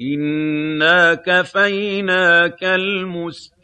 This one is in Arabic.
إِنَّا كَفَيْنَاكَ الْمُسْتَهْزِئِينَ